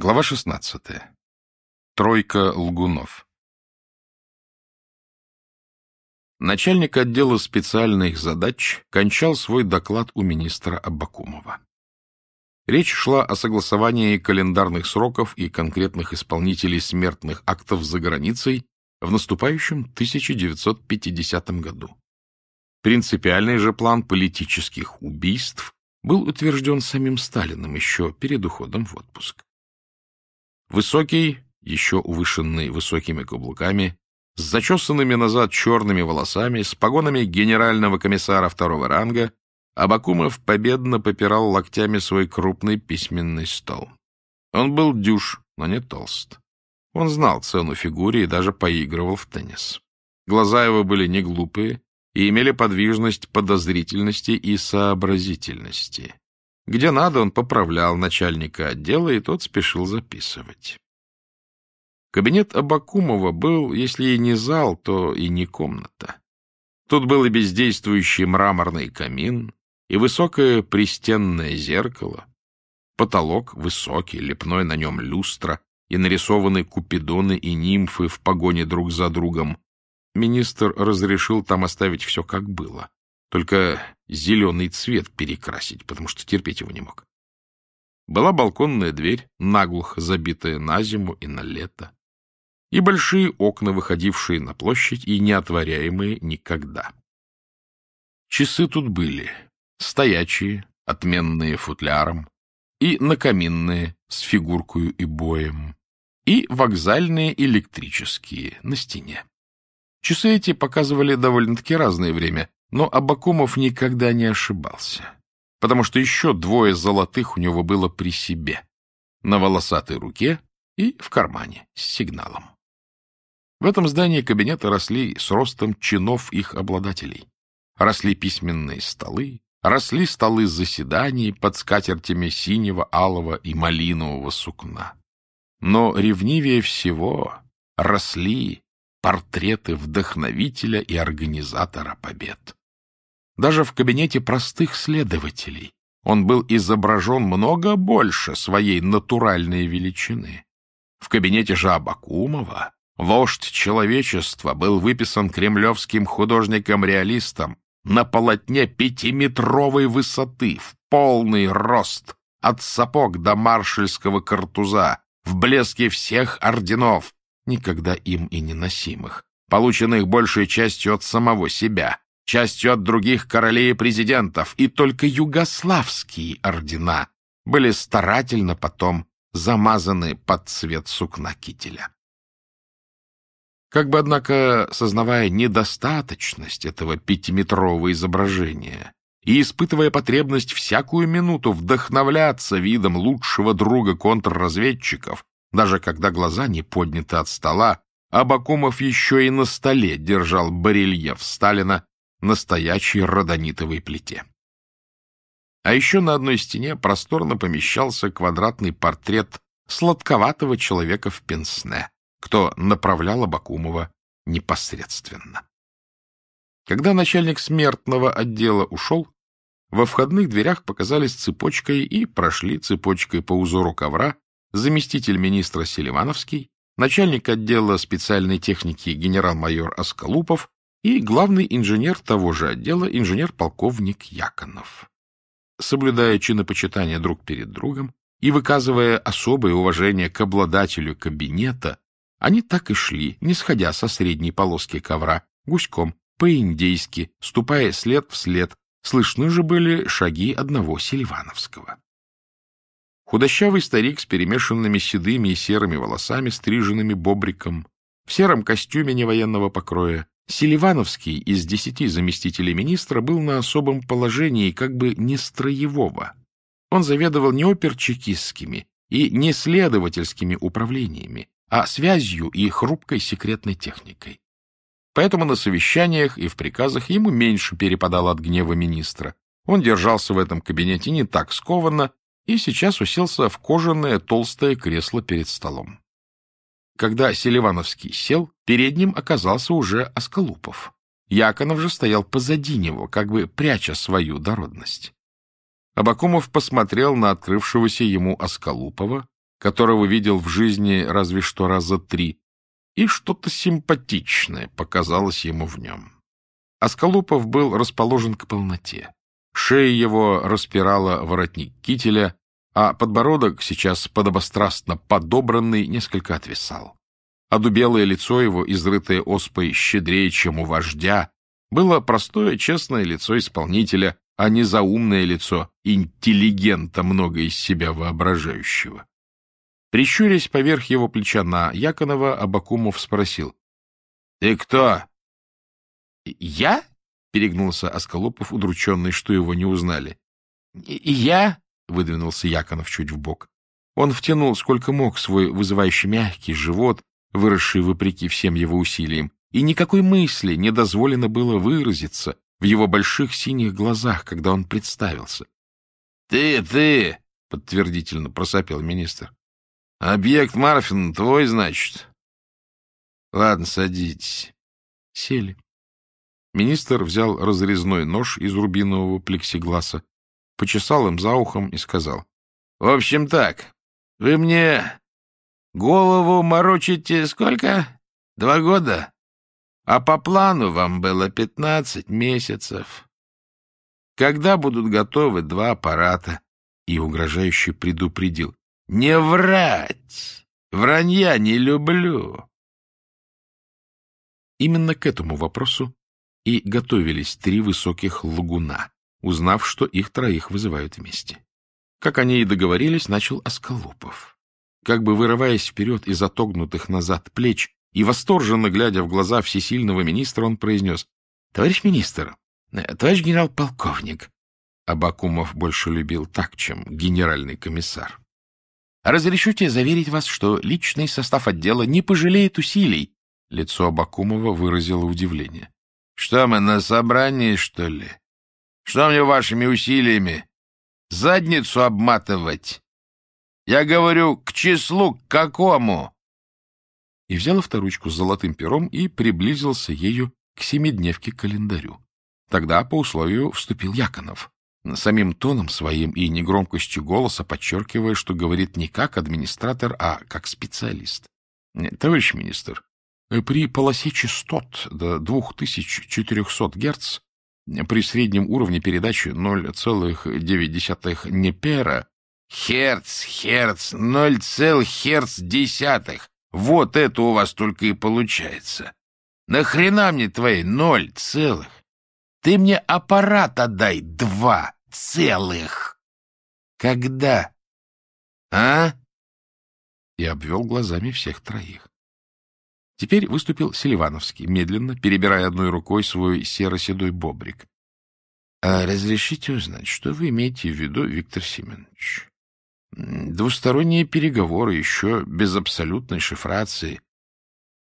Глава 16. Тройка лгунов. Начальник отдела специальных задач кончал свой доклад у министра Абакумова. Речь шла о согласовании календарных сроков и конкретных исполнителей смертных актов за границей в наступающем 1950 году. Принципиальный же план политических убийств был утвержден самим Сталиным еще перед уходом в отпуск. Высокий, еще увышенный высокими каблуками, с зачесанными назад черными волосами, с погонами генерального комиссара второго ранга, Абакумов победно попирал локтями свой крупный письменный стол. Он был дюж, но не толст. Он знал цену фигуре и даже поигрывал в теннис. Глаза его были не глупые и имели подвижность подозрительности и сообразительности. Где надо, он поправлял начальника отдела, и тот спешил записывать. Кабинет Абакумова был, если и не зал, то и не комната. Тут был и бездействующий мраморный камин, и высокое пристенное зеркало, потолок высокий, лепной на нем люстра, и нарисованы купидоны и нимфы в погоне друг за другом. Министр разрешил там оставить все как было. Только зеленый цвет перекрасить, потому что терпеть его не мог. Была балконная дверь, наглухо забитая на зиму и на лето, и большие окна, выходившие на площадь и не отворяемые никогда. Часы тут были, стоячие, отменные футляром, и накаминные, с фигуркою и боем, и вокзальные электрические, на стене. Часы эти показывали довольно-таки разное время, но Абакумов никогда не ошибался, потому что еще двое золотых у него было при себе, на волосатой руке и в кармане с сигналом. В этом здании кабинеты росли с ростом чинов их обладателей. Росли письменные столы, росли столы заседаний под скатертями синего, алого и малинового сукна. Но ревнивее всего росли портреты вдохновителя и организатора побед. Даже в кабинете простых следователей он был изображен много больше своей натуральной величины. В кабинете же Абакумова вождь человечества был выписан кремлевским художником-реалистом на полотне пятиметровой высоты, в полный рост, от сапог до маршальского картуза, в блеске всех орденов, никогда им и не носимых, полученных большей частью от самого себя, частью от других королей и президентов, и только югославские ордена были старательно потом замазаны под цвет сукна кителя. Как бы, однако, сознавая недостаточность этого пятиметрового изображения и испытывая потребность всякую минуту вдохновляться видом лучшего друга контрразведчиков, даже когда глаза не подняты от стола, Абакумов еще и на столе держал барельеф Сталина настоящей родонитовой плите. А еще на одной стене просторно помещался квадратный портрет сладковатого человека в пенсне, кто направлял Абакумова непосредственно. Когда начальник смертного отдела ушел, во входных дверях показались цепочкой и прошли цепочкой по узору ковра заместитель министра Селивановский, начальник отдела специальной техники генерал-майор Аскалупов и главный инженер того же отдела, инженер-полковник Яконов. Соблюдая чинопочитание друг перед другом и выказывая особое уважение к обладателю кабинета, они так и шли, не сходя со средней полоски ковра, гуськом, по-индейски, ступая след в след, слышны же были шаги одного Селивановского. Худощавый старик с перемешанными седыми и серыми волосами, стриженными бобриком, в сером костюме невоенного покроя, Селивановский из десяти заместителей министра был на особом положении как бы не строевого. Он заведовал не оперчекистскими и не следовательскими управлениями, а связью и хрупкой секретной техникой. Поэтому на совещаниях и в приказах ему меньше перепадало от гнева министра. Он держался в этом кабинете не так скованно и сейчас уселся в кожаное толстое кресло перед столом. Когда Селивановский сел, перед ним оказался уже Осколупов. Яконов же стоял позади него, как бы пряча свою дородность. Абакумов посмотрел на открывшегося ему Осколупова, которого видел в жизни разве что раза три, и что-то симпатичное показалось ему в нем. Аскалупов был расположен к полноте. Шея его распирала воротник кителя, а подбородок, сейчас подобострастно подобранный, несколько отвисал. Одубелое лицо его, изрытое оспой щедрее, чем у вождя, было простое, честное лицо исполнителя, а не заумное лицо интеллигента, много из себя воображающего. Прищурясь поверх его плеча на Яконова, Абакумов спросил. — Ты кто? — Я? — перегнулся Осколопов, удрученный, что его не узнали. — Я? — выдвинулся Яконов чуть вбок. Он втянул сколько мог свой вызывающий мягкий живот, выросший вопреки всем его усилиям, и никакой мысли не дозволено было выразиться в его больших синих глазах, когда он представился. — Ты, ты! — подтвердительно просопел министр. — Объект Марфин твой, значит? — Ладно, садитесь. Сели. Министр взял разрезной нож из рубинового плексигласа, почесал им за ухом и сказал. — В общем так, вы мне голову морочите сколько? Два года? А по плану вам было пятнадцать месяцев. Когда будут готовы два аппарата? И угрожающе предупредил. Не врать! Вранья не люблю. Именно к этому вопросу и готовились три высоких лгуна, узнав, что их троих вызывают вместе. Как они и договорились, начал Осколопов. Как бы вырываясь вперед из отогнутых назад плеч, и, восторженно глядя в глаза всесильного министра, он произнес, — Товарищ министр, э, товарищ генерал-полковник. Абакумов больше любил так, чем генеральный комиссар. — Разрешите заверить вас, что личный состав отдела не пожалеет усилий. Лицо Абакумова выразило удивление. — Что мы, на собрании, что ли? Что мне вашими усилиями? Задницу обматывать? Я говорю, к числу к какому? и взял авторучку с золотым пером и приблизился ею к семидневке календарю. Тогда по условию вступил Яконов, самим тоном своим и негромкостью голоса подчеркивая, что говорит не как администратор, а как специалист. Товарищ министр, при полосе частот до 2400 Гц при среднем уровне передачи 0,9 непера Херц, херц, 0, херц десятых. Вот это у вас только и получается. Нахрена мне твои ноль целых? Ты мне аппарат отдай два целых. Когда? А? И обвел глазами всех троих. Теперь выступил Селивановский, медленно, перебирая одной рукой свой серо-седой бобрик. — А разрешите узнать, что вы имеете в виду, Виктор Семенович? Двусторонние переговоры, еще без абсолютной шифрации.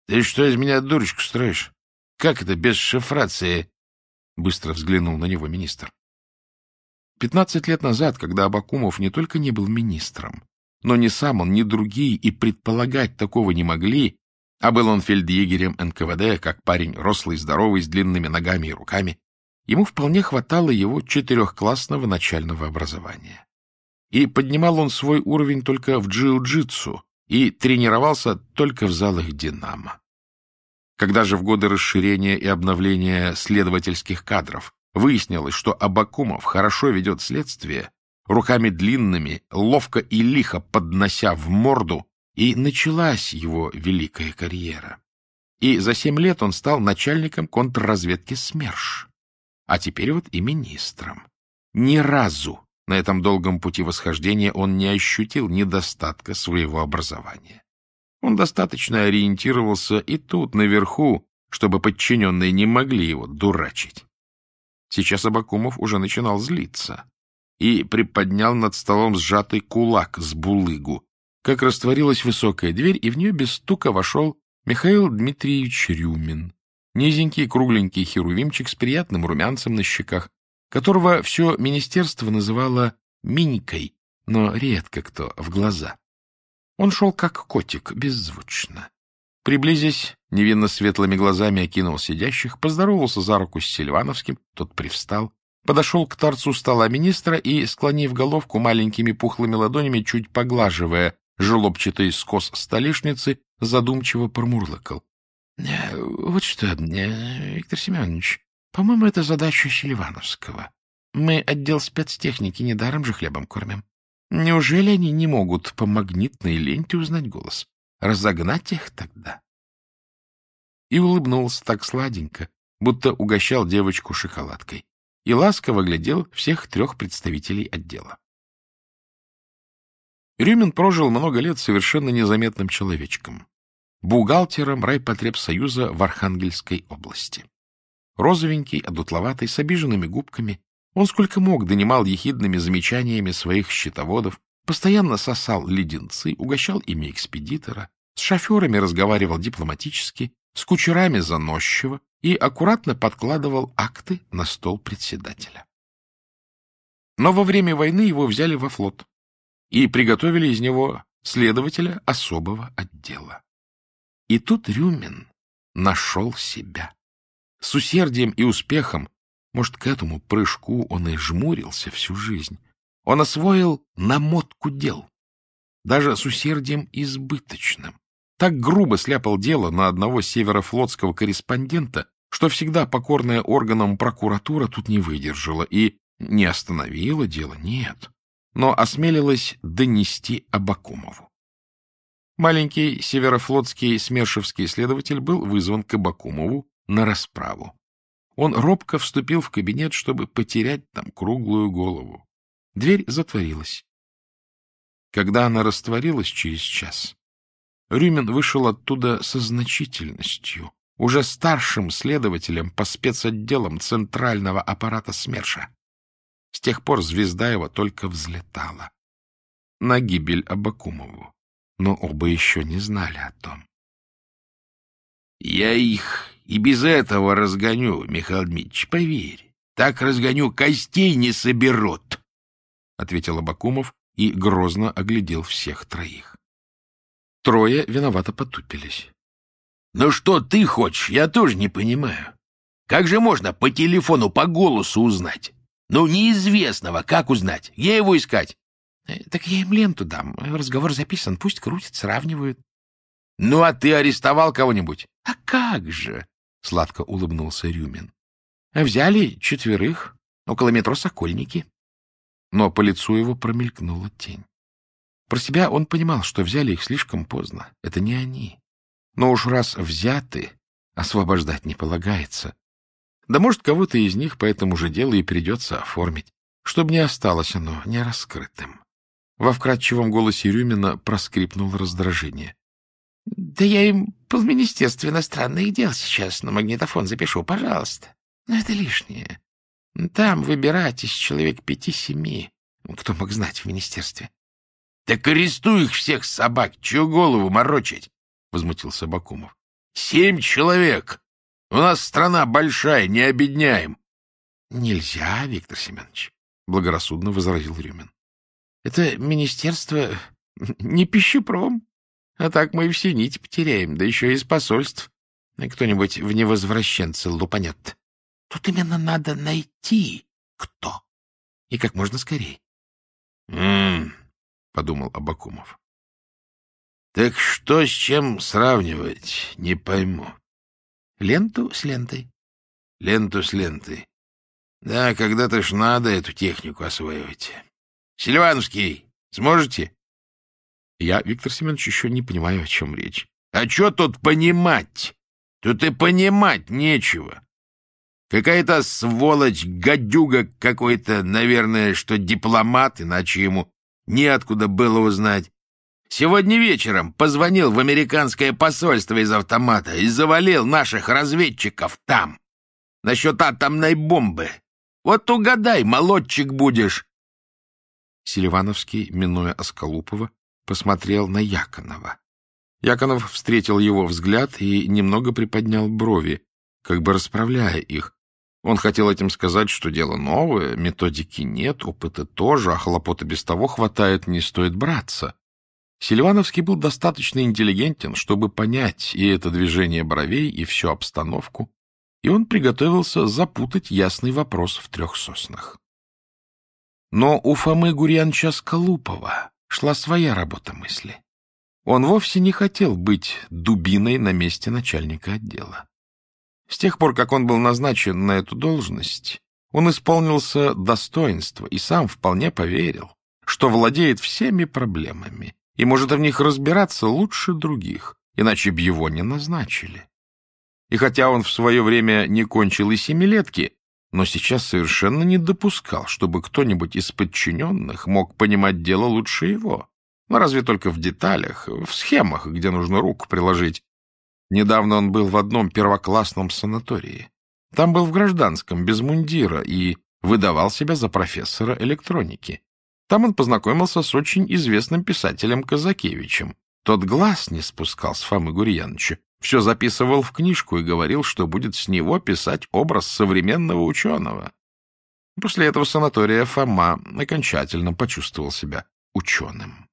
Ты что из меня дурочку строишь? Как это без шифрации? Быстро взглянул на него министр. Пятнадцать лет назад, когда Абакумов не только не был министром, но ни сам он, ни другие и предполагать такого не могли, а был он фельдъегерем НКВД, как парень рослый, здоровый, с длинными ногами и руками, ему вполне хватало его четырехклассного начального образования и поднимал он свой уровень только в джиу-джитсу и тренировался только в залах «Динамо». Когда же в годы расширения и обновления следовательских кадров выяснилось, что Абакумов хорошо ведет следствие, руками длинными, ловко и лихо поднося в морду, и началась его великая карьера. И за семь лет он стал начальником контрразведки СМЕРШ, а теперь вот и министром. Ни разу на этом долгом пути восхождения он не ощутил недостатка своего образования. Он достаточно ориентировался и тут, наверху, чтобы подчиненные не могли его дурачить. Сейчас Абакумов уже начинал злиться и приподнял над столом сжатый кулак с булыгу, как растворилась высокая дверь, и в нее без стука вошел Михаил Дмитриевич Рюмин, низенький кругленький херувимчик с приятным румянцем на щеках, которого все министерство называло «минькой», но редко кто в глаза. Он шел как котик, беззвучно. Приблизясь, невинно светлыми глазами окинул сидящих, поздоровался за руку с Сильвановским, тот привстал, подошел к торцу стола министра и, склонив головку маленькими пухлыми ладонями, чуть поглаживая желобчатый скос столешницы, задумчиво промурлыкал. «Э, — Вот что, э, Виктор Семенович, по-моему, это задача Селивановского. Мы отдел спецтехники недаром же хлебом кормим. Неужели они не могут по магнитной ленте узнать голос? Разогнать их тогда? И улыбнулся так сладенько, будто угощал девочку шоколадкой, и ласково глядел всех трех представителей отдела. Рюмин прожил много лет совершенно незаметным человечком, бухгалтером райпотребсоюза в Архангельской области. Розовенький, одутловатый, с обиженными губками, он сколько мог донимал ехидными замечаниями своих счетоводов, постоянно сосал леденцы, угощал ими экспедитора, с шоферами разговаривал дипломатически, с кучерами заносчиво и аккуратно подкладывал акты на стол председателя. Но во время войны его взяли во флот и приготовили из него следователя особого отдела. И тут Рюмин нашел себя. С усердием и успехом, может, к этому прыжку он и жмурился всю жизнь, он освоил намотку дел, даже с усердием избыточным. Так грубо сляпал дело на одного северофлотского корреспондента, что всегда покорная органам прокуратура тут не выдержала и не остановила дело, нет, но осмелилась донести Абакумову. Маленький северофлотский смершевский следователь был вызван к Абакумову на расправу. Он робко вступил в кабинет, чтобы потерять там круглую голову. Дверь затворилась. Когда она растворилась через час, Рюмин вышел оттуда со значительностью, уже старшим следователем по спецотделам центрального аппарата СМЕРШа. С тех пор звезда его только взлетала. На гибель Абакумову. Но оба еще не знали о том. — Я их и без этого разгоню, Михаил Дмитриевич, поверь. Так разгоню, костей не соберут, — ответил Абакумов и грозно оглядел всех троих. Трое виновато потупились. — Ну что ты хочешь, я тоже не понимаю. Как же можно по телефону, по голосу узнать? Ну, неизвестного, как узнать? Где его искать? Э, — Так я им ленту дам. Разговор записан, пусть крутят, сравнивают. — Ну, а ты арестовал кого-нибудь? — А как же? — сладко улыбнулся Рюмин. — Взяли четверых, около метро Сокольники. Но по лицу его промелькнула тень. Про себя он понимал, что взяли их слишком поздно. Это не они. Но уж раз взяты, освобождать не полагается. Да может, кого-то из них по этому же делу и придется оформить, чтобы не осталось оно нераскрытым. Во вкрадчивом голосе Рюмина проскрипнуло раздражение. — Да я им полминистерства иностранных дел сейчас на магнитофон запишу, пожалуйста. Но это лишнее. Там выбирать из человек пяти-семи, кто мог знать в министерстве. Так арестуй их всех собак, чего голову морочить? — возмутился Бакумов. — Семь человек! У нас страна большая, не обедняем. — Нельзя, Виктор Семенович, — благорассудно возразил Рюмин. — Это министерство не пищепром. А так мы и все нити потеряем, да еще и из посольств. Кто-нибудь в невозвращенце лупанет. Тут именно надо найти, кто. И как можно скорее. — подумал Абакумов. Так что с чем сравнивать, не пойму. Ленту с лентой. Ленту с лентой. Да, когда-то ж надо эту технику осваивать. Селивановский, сможете? Я, Виктор Семенович, еще не понимаю, о чем речь. А что тут понимать? Тут и понимать нечего. Какая-то сволочь, гадюга какой-то, наверное, что дипломат, иначе ему неоткуда было узнать. Сегодня вечером позвонил в американское посольство из автомата и завалил наших разведчиков там. Насчет атомной бомбы. Вот угадай, молодчик будешь. Селивановский, минуя Осколупова, посмотрел на Яконова. Яконов встретил его взгляд и немного приподнял брови, как бы расправляя их, он хотел этим сказать, что дело новое, методики нет, опыта тоже, а хлопота без того хватает, не стоит браться. Селивановский был достаточно интеллигентен, чтобы понять и это движение бровей, и всю обстановку, и он приготовился запутать ясный вопрос в трех соснах. Но у Фомы Гурьянча Скалупова шла своя работа мысли. Он вовсе не хотел быть дубиной на месте начальника отдела. С тех пор, как он был назначен на эту должность, он исполнился достоинства и сам вполне поверил, что владеет всеми проблемами и может в них разбираться лучше других, иначе б его не назначили. И хотя он в свое время не кончил и семилетки, но сейчас совершенно не допускал, чтобы кто-нибудь из подчиненных мог понимать дело лучше его. Ну, разве только в деталях, в схемах, где нужно руку приложить. Недавно он был в одном первоклассном санатории. Там был в гражданском, без мундира, и выдавал себя за профессора электроники. Там он познакомился с очень известным писателем Казакевичем. Тот глаз не спускал с Фомы Гурьяновича, все записывал в книжку и говорил, что будет с него писать образ современного ученого. После этого санатория Фома окончательно почувствовал себя ученым.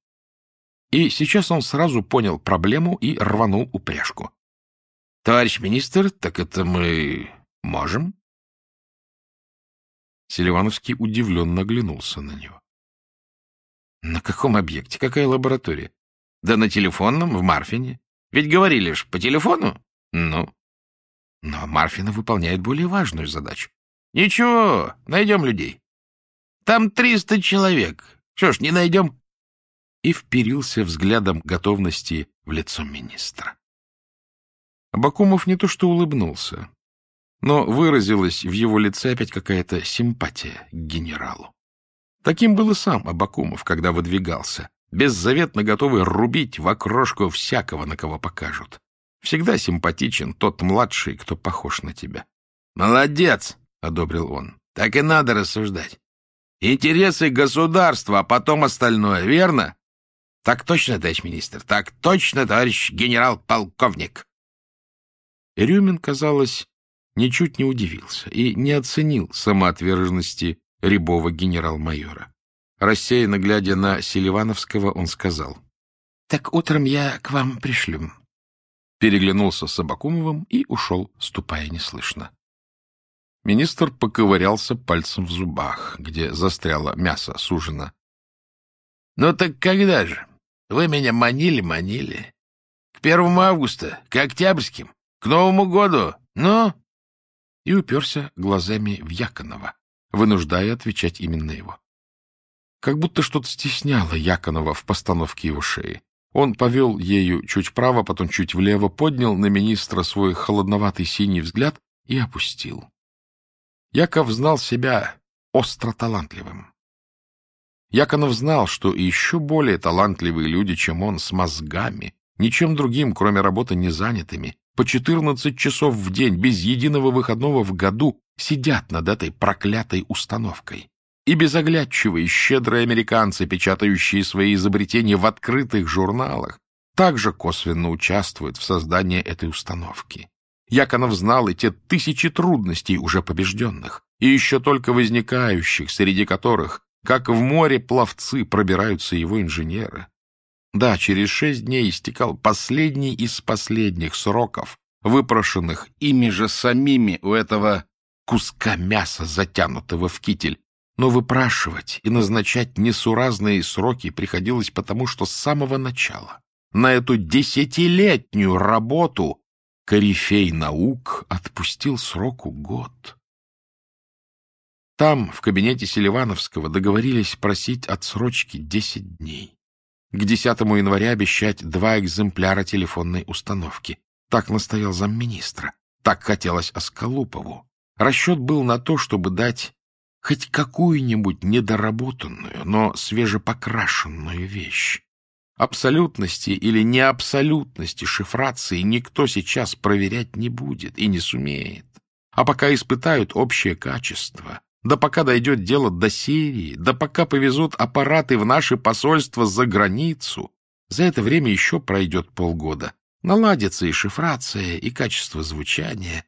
И сейчас он сразу понял проблему и рванул упряжку. — Товарищ министр, так это мы можем? Селивановский удивленно оглянулся на него. — На каком объекте? Какая лаборатория? — Да на телефонном, в Марфине. Ведь говорили ж по телефону. Ну. Но Марфина выполняет более важную задачу. Ничего, найдем людей. Там триста человек. Что ж, не найдем? и вперился взглядом готовности в лицо министра. Абакумов не то что улыбнулся, но выразилась в его лице опять какая-то симпатия к генералу. Таким был и сам Абакумов, когда выдвигался, беззаветно готовый рубить в окрошку всякого, на кого покажут. Всегда симпатичен тот младший, кто похож на тебя. — Молодец! — одобрил он. — Так и надо рассуждать. Интересы государства, а потом остальное, верно? Так точно, товарищ министр, так точно, товарищ генерал-полковник. Рюмин, казалось, ничуть не удивился и не оценил самоотверженности рябого генерал-майора. Рассеянно глядя на Селивановского, он сказал. — Так утром я к вам пришлю. Переглянулся с Абакумовым и ушел, ступая неслышно. Министр поковырялся пальцем в зубах, где застряло мясо сужено. — Ну так когда же? Вы меня манили, манили. К первому августа, к октябрьским, к Новому году. Ну?» И уперся глазами в Яконова, вынуждая отвечать именно его. Как будто что-то стесняло Яконова в постановке его шеи. Он повел ею чуть вправо, потом чуть влево, поднял на министра свой холодноватый синий взгляд и опустил. Яков знал себя остро талантливым. Яконов знал, что еще более талантливые люди, чем он, с мозгами, ничем другим, кроме работы, не занятыми, по 14 часов в день, без единого выходного в году, сидят над этой проклятой установкой. И безоглядчивые, щедрые американцы, печатающие свои изобретения в открытых журналах, также косвенно участвуют в создании этой установки. Яконов знал и те тысячи трудностей уже побежденных, и еще только возникающих, среди которых как в море пловцы пробираются его инженеры. Да, через шесть дней истекал последний из последних сроков, выпрошенных ими же самими у этого куска мяса, затянутого в китель. Но выпрашивать и назначать несуразные сроки приходилось потому, что с самого начала на эту десятилетнюю работу корифей наук отпустил сроку год. Там, в кабинете Селивановского, договорились просить отсрочки 10 дней. К 10 января обещать два экземпляра телефонной установки. Так настоял замминистра. Так хотелось Осколупову. Расчет был на то, чтобы дать хоть какую-нибудь недоработанную, но свежепокрашенную вещь. Абсолютности или неабсолютности шифрации никто сейчас проверять не будет и не сумеет. А пока испытают общее качество, да пока дойдет дело до серии, да пока повезут аппараты в наше посольство за границу, за это время еще пройдет полгода. Наладится и шифрация, и качество звучания.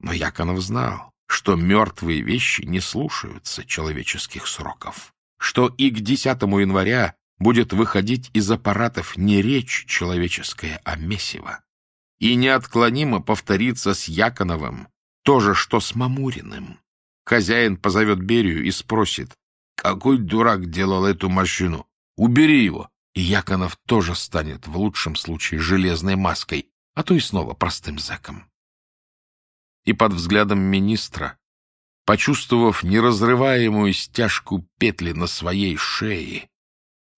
Но Яконов знал, что мертвые вещи не слушаются человеческих сроков, что и к 10 января будет выходить из аппаратов не речь человеческая, а месиво. И неотклонимо повторится с Яконовым то же, что с Мамуриным. Хозяин позовет Берию и спросит, какой дурак делал эту машину? Убери его и Яконов тоже станет в лучшем случае железной маской, а то и снова простым зэком. И под взглядом министра, почувствовав неразрываемую стяжку петли на своей шее,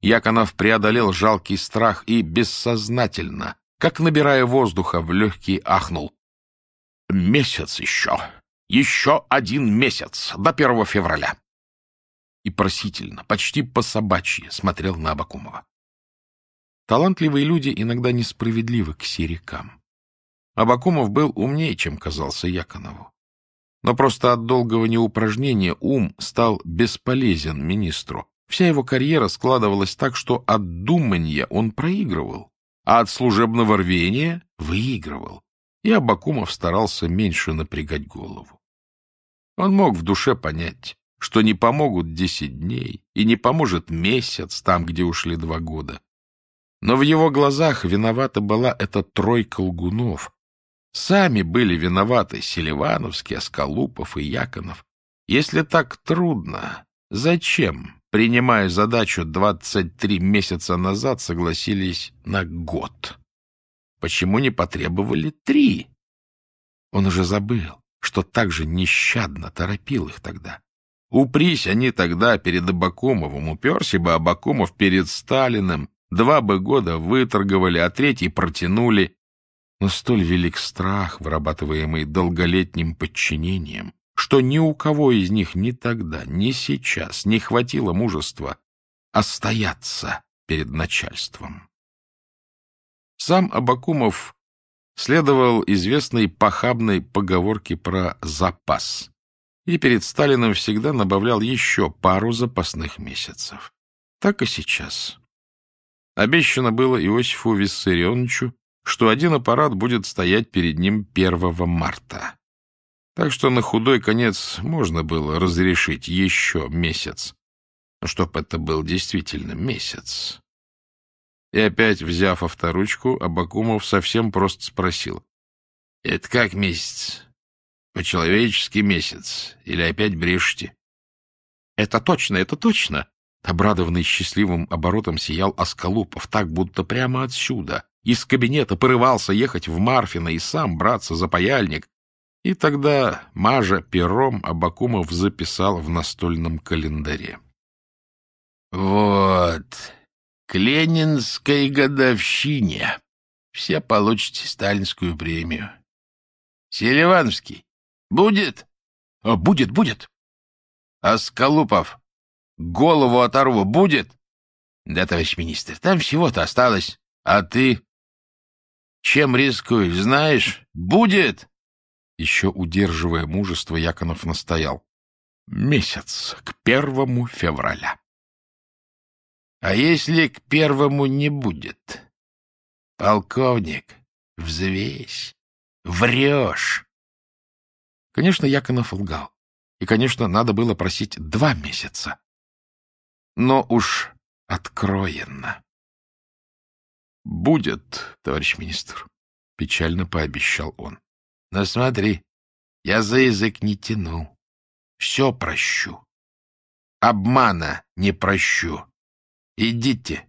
Яконов преодолел жалкий страх и бессознательно, как набирая воздуха, в легкий ахнул. «Месяц еще! Еще один месяц! До первого февраля!» И просительно, почти по-собачьи смотрел на Абакумова. Талантливые люди иногда несправедливы к серикам. Абакумов был умнее, чем казался Яконову. Но просто от долгого неупражнения ум стал бесполезен министру. Вся его карьера складывалась так, что от думания он проигрывал, а от служебного рвения выигрывал. И Абакумов старался меньше напрягать голову. Он мог в душе понять, что не помогут десять дней и не поможет месяц там, где ушли два года. Но в его глазах виновата была эта тройка лгунов. Сами были виноваты Селивановский, Осколупов и Яконов. Если так трудно, зачем, принимая задачу 23 месяца назад, согласились на год? Почему не потребовали три? Он уже забыл, что так же нещадно торопил их тогда. Упрись они тогда перед Абакумовым, уперся бы Абакумов перед Сталиным, Два бы года выторговали, а третий протянули. Но столь велик страх, вырабатываемый долголетним подчинением, что ни у кого из них ни тогда, ни сейчас не хватило мужества остояться перед начальством. Сам Абакумов следовал известной похабной поговорке про запас и перед Сталиным всегда набавлял еще пару запасных месяцев. Так и сейчас. Обещано было Иосифу Виссарионовичу, что один аппарат будет стоять перед ним 1 марта. Так что на худой конец можно было разрешить еще месяц. Чтоб это был действительно месяц. И опять, взяв авторучку, Абакумов совсем просто спросил. — Это как месяц? По-человечески месяц? Или опять брешете? — Это точно, это точно! Обрадованный счастливым оборотом сиял Осколупов, так будто прямо отсюда, из кабинета порывался ехать в Марфино и сам браться за паяльник. И тогда Мажа пером Абакумов записал в настольном календаре. «Вот, к Ленинской годовщине все получите сталинскую премию. Селивановский, будет?» «Будет, будет». «Осколупов, голову оторву. Будет? Да, товарищ министр, там всего-то осталось. А ты? Чем рискуешь, знаешь? Будет? Еще удерживая мужество, Яконов настоял. Месяц к первому февраля. А если к первому не будет? Полковник, взвесь. Врешь. Конечно, Яконов лгал. И, конечно, надо было просить два месяца но уж откроенно. — Будет, товарищ министр, — печально пообещал он. — Но смотри, я за язык не тяну. Все прощу. Обмана не прощу. Идите.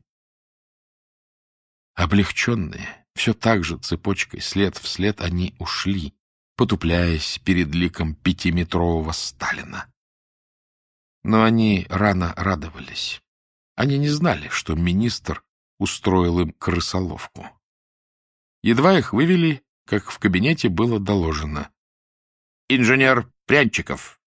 Облегченные, все так же цепочкой, след в след они ушли, потупляясь перед ликом пятиметрового Сталина. Но они рано радовались. Они не знали, что министр устроил им крысоловку. Едва их вывели, как в кабинете было доложено. «Инженер Прянчиков